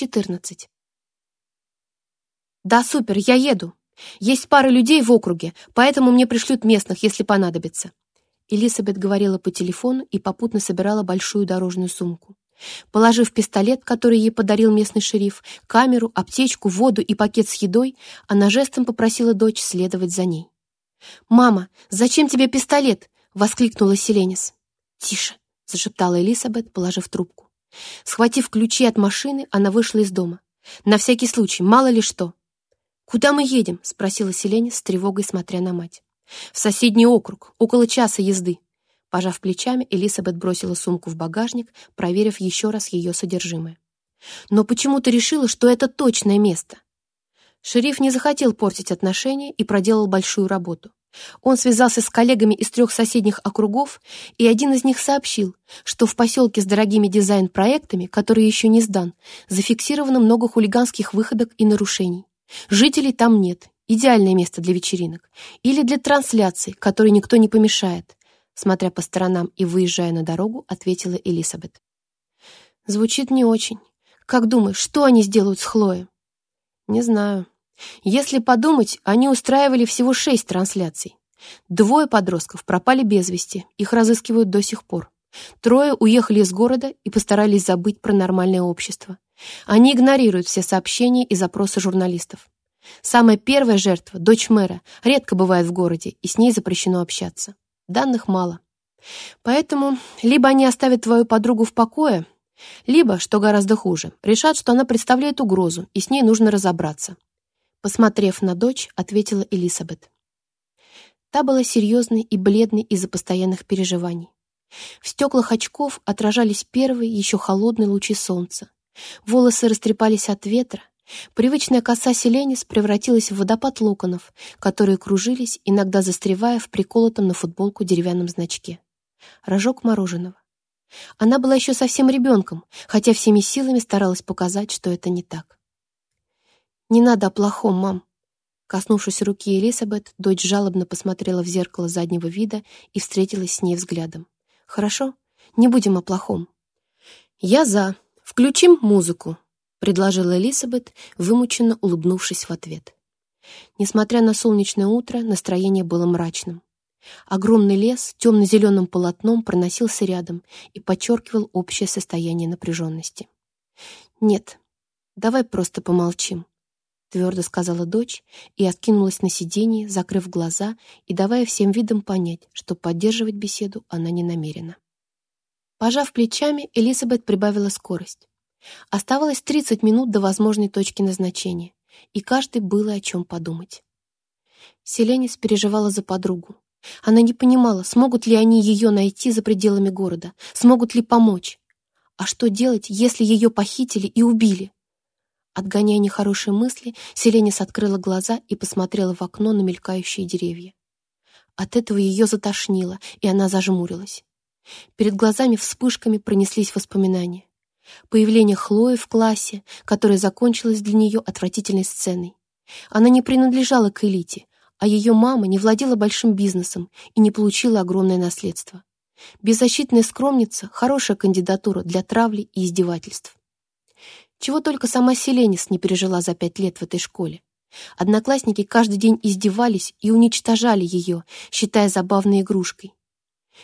14. «Да, супер, я еду. Есть пара людей в округе, поэтому мне пришлют местных, если понадобится». Элисабет говорила по телефону и попутно собирала большую дорожную сумку. Положив пистолет, который ей подарил местный шериф, камеру, аптечку, воду и пакет с едой, она жестом попросила дочь следовать за ней. «Мама, зачем тебе пистолет?» — воскликнула Селенис. «Тише!» — зашептала Элисабет, положив трубку. Схватив ключи от машины, она вышла из дома. На всякий случай, мало ли что. «Куда мы едем?» — спросила Селеня с тревогой, смотря на мать. «В соседний округ, около часа езды». Пожав плечами, Элизабет бросила сумку в багажник, проверив еще раз ее содержимое. «Но почему ты решила, что это точное место». Шериф не захотел портить отношения и проделал большую работу. Он связался с коллегами из трех соседних округов, и один из них сообщил, что в поселке с дорогими дизайн-проектами, который еще не сдан, зафиксировано много хулиганских выходок и нарушений. Жителей там нет, идеальное место для вечеринок или для трансляций, которой никто не помешает, смотря по сторонам и выезжая на дорогу, ответила Элисабет. Звучит не очень. Как думаешь, что они сделают с Хлоей? Не знаю, если подумать, они устраивали всего шесть трансляций. Двое подростков пропали без вести, их разыскивают до сих пор. Трое уехали из города и постарались забыть про нормальное общество. Они игнорируют все сообщения и запросы журналистов. Самая первая жертва, дочь мэра, редко бывает в городе, и с ней запрещено общаться. Данных мало. Поэтому либо они оставят твою подругу в покое, либо, что гораздо хуже, решат, что она представляет угрозу, и с ней нужно разобраться. Посмотрев на дочь, ответила Элисабет. Та была серьезной и бледной из-за постоянных переживаний. В стеклах очков отражались первые, еще холодные лучи солнца. Волосы растрепались от ветра. Привычная коса Селенис превратилась в водопад локонов, которые кружились, иногда застревая в приколотом на футболку деревянном значке. Рожок мороженого. Она была еще совсем ребенком, хотя всеми силами старалась показать, что это не так. «Не надо о плохом, мам». Коснувшись руки Элисабет, дочь жалобно посмотрела в зеркало заднего вида и встретилась с ней взглядом. «Хорошо? Не будем о плохом». «Я за. Включим музыку», — предложила Элисабет, вымученно улыбнувшись в ответ. Несмотря на солнечное утро, настроение было мрачным. Огромный лес темно-зеленым полотном проносился рядом и подчеркивал общее состояние напряженности. «Нет, давай просто помолчим», твердо сказала дочь и откинулась на сиденье, закрыв глаза и давая всем видам понять, что поддерживать беседу она не намерена. Пожав плечами, Элизабет прибавила скорость. Оставалось 30 минут до возможной точки назначения, и каждый было о чем подумать. Селенис переживала за подругу. Она не понимала, смогут ли они ее найти за пределами города, смогут ли помочь. А что делать, если ее похитили и убили? Отгоняя нехорошие мысли, Селенис открыла глаза и посмотрела в окно на мелькающие деревья. От этого ее затошнило, и она зажмурилась. Перед глазами вспышками пронеслись воспоминания. Появление Хлои в классе, которое закончилось для нее отвратительной сценой. Она не принадлежала к элите, а ее мама не владела большим бизнесом и не получила огромное наследство. Беззащитная скромница — хорошая кандидатура для травли и издевательств. Чего только сама Селенис не пережила за пять лет в этой школе. Одноклассники каждый день издевались и уничтожали ее, считая забавной игрушкой.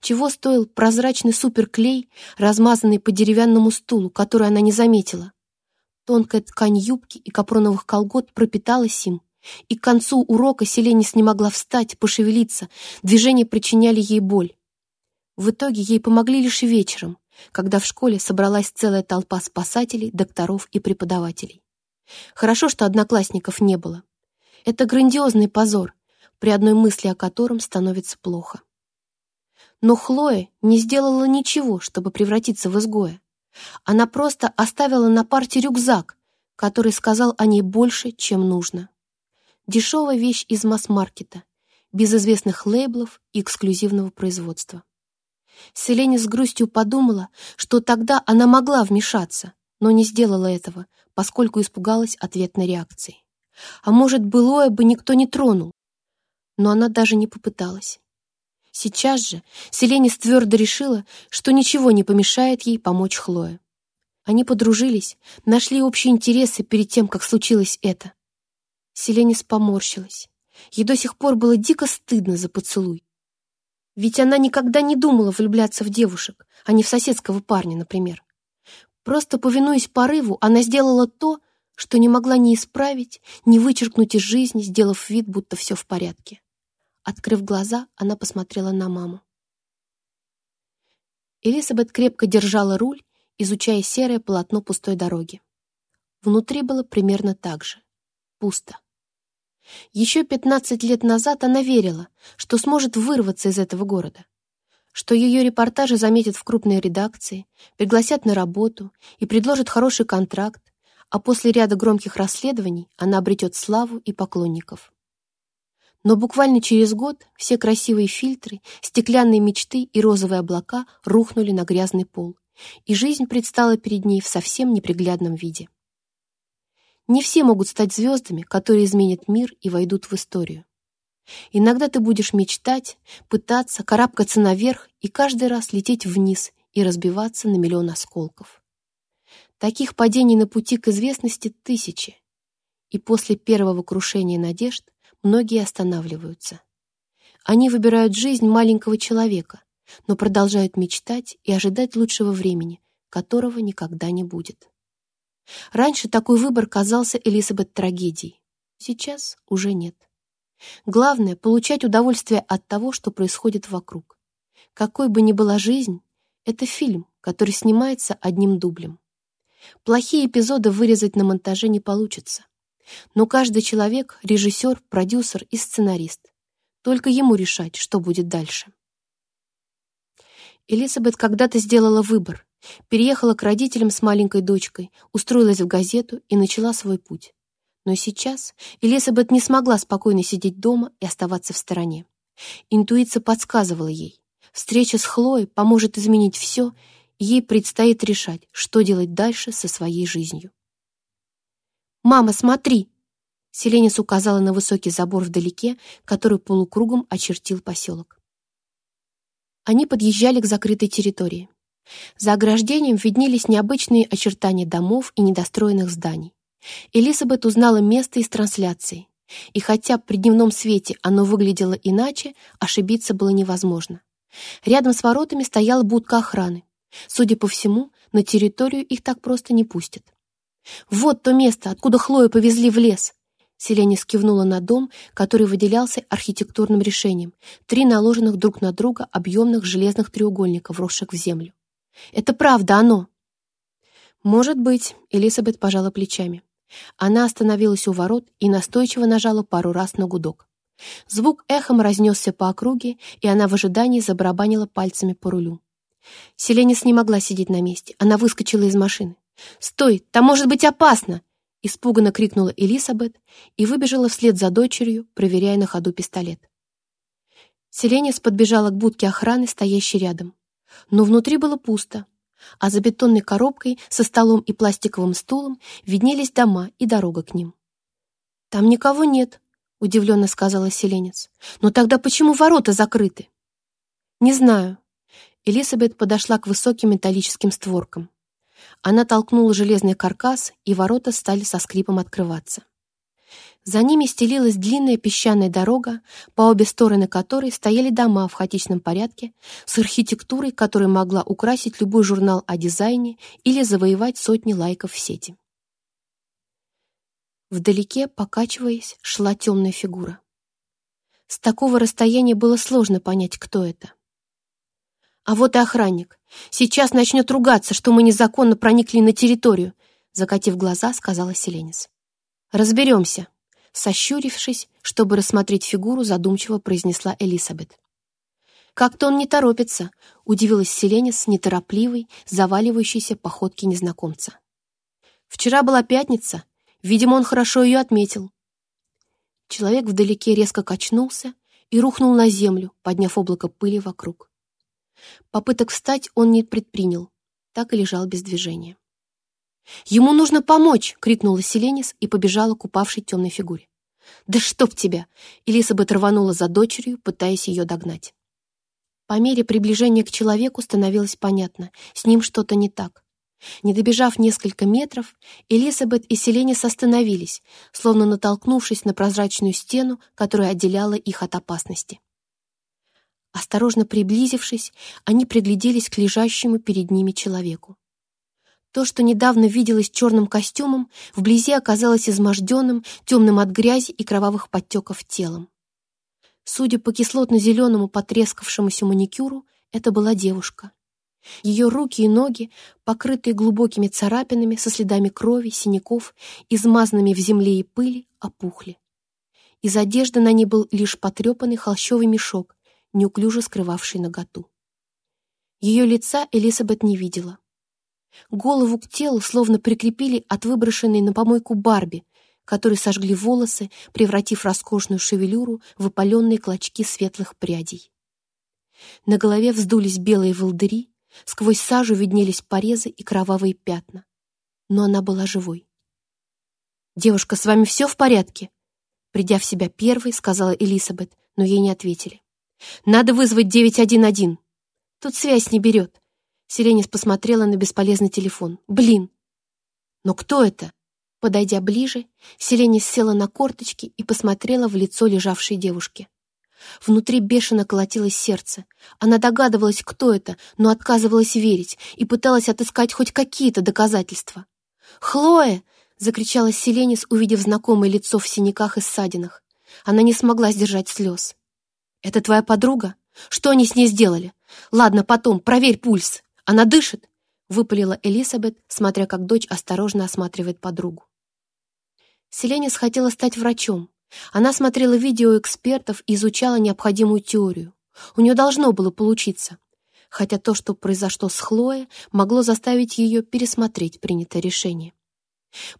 Чего стоил прозрачный суперклей, размазанный по деревянному стулу, который она не заметила? Тонкая ткань юбки и капроновых колгот пропиталась им, и к концу урока Селенис не могла встать, пошевелиться, движения причиняли ей боль. В итоге ей помогли лишь вечером, когда в школе собралась целая толпа спасателей, докторов и преподавателей. Хорошо, что одноклассников не было. Это грандиозный позор, при одной мысли о котором становится плохо. Но Хлоя не сделала ничего, чтобы превратиться в изгоя. Она просто оставила на парте рюкзак, который сказал о ней больше, чем нужно. Дешевая вещь из масс-маркета, без известных лейблов и эксклюзивного производства. Селени с грустью подумала, что тогда она могла вмешаться, но не сделала этого, поскольку испугалась ответной реакции. А может, былое бы никто не тронул. Но она даже не попыталась. Сейчас же Селенис твердо решила, что ничего не помешает ей помочь Хлое. Они подружились, нашли общие интересы перед тем, как случилось это. Селенис поморщилась. Ей до сих пор было дико стыдно за поцелуй. Ведь она никогда не думала влюбляться в девушек, а не в соседского парня, например. Просто повинуясь порыву, она сделала то, что не могла ни исправить, ни вычеркнуть из жизни, сделав вид, будто все в порядке. Открыв глаза, она посмотрела на маму. Элисабет крепко держала руль, изучая серое полотно пустой дороги. Внутри было примерно так же. Пусто. Еще 15 лет назад она верила, что сможет вырваться из этого города, что ее репортажи заметят в крупной редакции, пригласят на работу и предложат хороший контракт, а после ряда громких расследований она обретет славу и поклонников. Но буквально через год все красивые фильтры, стеклянные мечты и розовые облака рухнули на грязный пол, и жизнь предстала перед ней в совсем неприглядном виде. Не все могут стать звездами, которые изменят мир и войдут в историю. Иногда ты будешь мечтать, пытаться, карабкаться наверх и каждый раз лететь вниз и разбиваться на миллион осколков. Таких падений на пути к известности тысячи. И после первого крушения надежд многие останавливаются. Они выбирают жизнь маленького человека, но продолжают мечтать и ожидать лучшего времени, которого никогда не будет. Раньше такой выбор казался Элизабет трагедией. Сейчас уже нет. Главное — получать удовольствие от того, что происходит вокруг. Какой бы ни была жизнь, это фильм, который снимается одним дублем. Плохие эпизоды вырезать на монтаже не получится. Но каждый человек — режиссер, продюсер и сценарист. Только ему решать, что будет дальше. Элизабет когда-то сделала выбор, Переехала к родителям с маленькой дочкой, устроилась в газету и начала свой путь. Но сейчас Элизабет не смогла спокойно сидеть дома и оставаться в стороне. Интуиция подсказывала ей. Встреча с Хлоей поможет изменить все, и ей предстоит решать, что делать дальше со своей жизнью. «Мама, смотри!» Селенис указала на высокий забор вдалеке, который полукругом очертил поселок. Они подъезжали к закрытой территории. За ограждением виднелись необычные очертания домов и недостроенных зданий. Элизабет узнала место из трансляции. И хотя при дневном свете оно выглядело иначе, ошибиться было невозможно. Рядом с воротами стояла будка охраны. Судя по всему, на территорию их так просто не пустят. «Вот то место, откуда Хлою повезли в лес!» Селени скивнула на дом, который выделялся архитектурным решением — три наложенных друг на друга объемных железных треугольника, вросших в землю. Это правда оно?» «Может быть», — Элисабет пожала плечами. Она остановилась у ворот и настойчиво нажала пару раз на гудок. Звук эхом разнесся по округе, и она в ожидании забарабанила пальцами по рулю. Селенис не могла сидеть на месте. Она выскочила из машины. «Стой! Там может быть опасно!» Испуганно крикнула Элисабет и выбежала вслед за дочерью, проверяя на ходу пистолет. Селенис подбежала к будке охраны, стоящей рядом. Но внутри было пусто, а за бетонной коробкой со столом и пластиковым стулом виднелись дома и дорога к ним. «Там никого нет», — удивленно сказала селенец. «Но тогда почему ворота закрыты?» «Не знаю». Элисабет подошла к высоким металлическим створкам. Она толкнула железный каркас, и ворота стали со скрипом открываться. За ними стелилась длинная песчаная дорога, по обе стороны которой стояли дома в хаотичном порядке, с архитектурой, которая могла украсить любой журнал о дизайне или завоевать сотни лайков в сети. Вдалеке, покачиваясь, шла темная фигура. С такого расстояния было сложно понять, кто это. «А вот и охранник. Сейчас начнет ругаться, что мы незаконно проникли на территорию», закатив глаза, сказала Селенис. «Разберемся», сощурившись, чтобы рассмотреть фигуру, задумчиво произнесла Элисабет. «Как-то он не торопится», — удивилась Селене с неторопливой, заваливающейся походки незнакомца. «Вчера была пятница. Видимо, он хорошо ее отметил». Человек вдалеке резко качнулся и рухнул на землю, подняв облако пыли вокруг. Попыток встать он не предпринял, так и лежал без движения. «Ему нужно помочь!» — крикнула Селенис и побежала к упавшей темной фигуре. «Да чтоб тебя!» — Элисабет рванула за дочерью, пытаясь ее догнать. По мере приближения к человеку становилось понятно, с ним что-то не так. Не добежав несколько метров, Элисабет и Селенис остановились, словно натолкнувшись на прозрачную стену, которая отделяла их от опасности. Осторожно приблизившись, они пригляделись к лежащему перед ними человеку. То, что недавно виделось черным костюмом, вблизи оказалось изможденным, темным от грязи и кровавых подтеков телом. Судя по кислотно-зеленому потрескавшемуся маникюру, это была девушка. Ее руки и ноги, покрытые глубокими царапинами со следами крови, синяков, измазанными в земле и пыли, опухли. Из одежды на ней был лишь потрепанный холщовый мешок, неуклюже скрывавший наготу. Ее лица Элисабет не видела. Голову к телу словно прикрепили от выброшенной на помойку Барби, которой сожгли волосы, превратив роскошную шевелюру в опаленные клочки светлых прядей. На голове вздулись белые волдыри, сквозь сажу виднелись порезы и кровавые пятна. Но она была живой. «Девушка, с вами все в порядке?» Придя в себя первой, сказала Элисабет, но ей не ответили. «Надо вызвать 911. Тут связь не берет. Сиренис посмотрела на бесполезный телефон. «Блин!» «Но кто это?» Подойдя ближе, Селенис села на корточки и посмотрела в лицо лежавшей девушки. Внутри бешено колотилось сердце. Она догадывалась, кто это, но отказывалась верить и пыталась отыскать хоть какие-то доказательства. «Хлоя!» — закричала Селенис, увидев знакомое лицо в синяках и ссадинах. Она не смогла сдержать слез. «Это твоя подруга? Что они с ней сделали? Ладно, потом, проверь пульс!» Она дышит!» — выпалила Элизабет, смотря как дочь осторожно осматривает подругу. Селенис хотела стать врачом. Она смотрела видео экспертов и изучала необходимую теорию. У нее должно было получиться. Хотя то, что произошло с Хлоей, могло заставить ее пересмотреть принятое решение.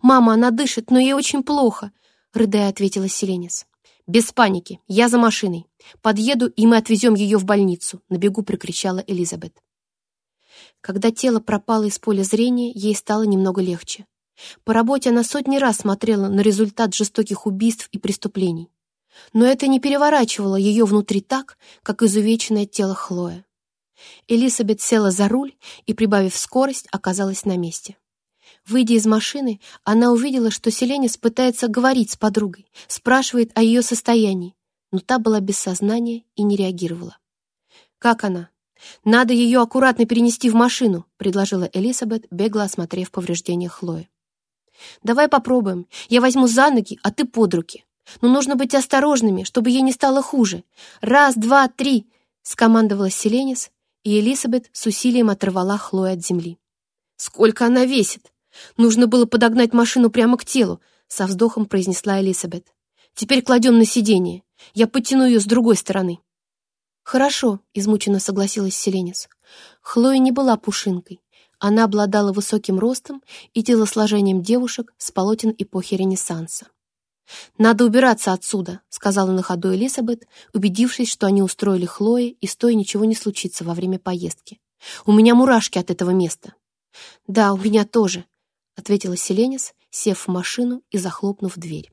«Мама, она дышит, но ей очень плохо», — рыдая ответила Селенис. «Без паники, я за машиной. Подъеду, и мы отвезем ее в больницу», — на бегу прикричала Элизабет. Когда тело пропало из поля зрения, ей стало немного легче. По работе она сотни раз смотрела на результат жестоких убийств и преступлений. Но это не переворачивало ее внутри так, как изувеченное тело Хлоя. Элизабет села за руль и, прибавив скорость, оказалась на месте. Выйдя из машины, она увидела, что Селенис пытается говорить с подругой, спрашивает о ее состоянии, но та была без сознания и не реагировала. «Как она?» «Надо ее аккуратно перенести в машину», — предложила Элизабет, бегло осмотрев повреждения Хлои. «Давай попробуем. Я возьму за ноги, а ты под руки. Но нужно быть осторожными, чтобы ей не стало хуже. Раз, два, три!» — скомандовала Селенис, и Элизабет с усилием оторвала Хлою от земли. «Сколько она весит! Нужно было подогнать машину прямо к телу!» — со вздохом произнесла Элизабет. «Теперь кладем на сиденье. Я подтяну ее с другой стороны». «Хорошо», — измученно согласилась Селенис. Хлоя не была пушинкой. Она обладала высоким ростом и телосложением девушек с полотен эпохи Ренессанса. «Надо убираться отсюда», — сказала на ходу Элизабет, убедившись, что они устроили Хлое, и с той ничего не случится во время поездки. «У меня мурашки от этого места». «Да, у меня тоже», — ответила Селенис, сев в машину и захлопнув дверь.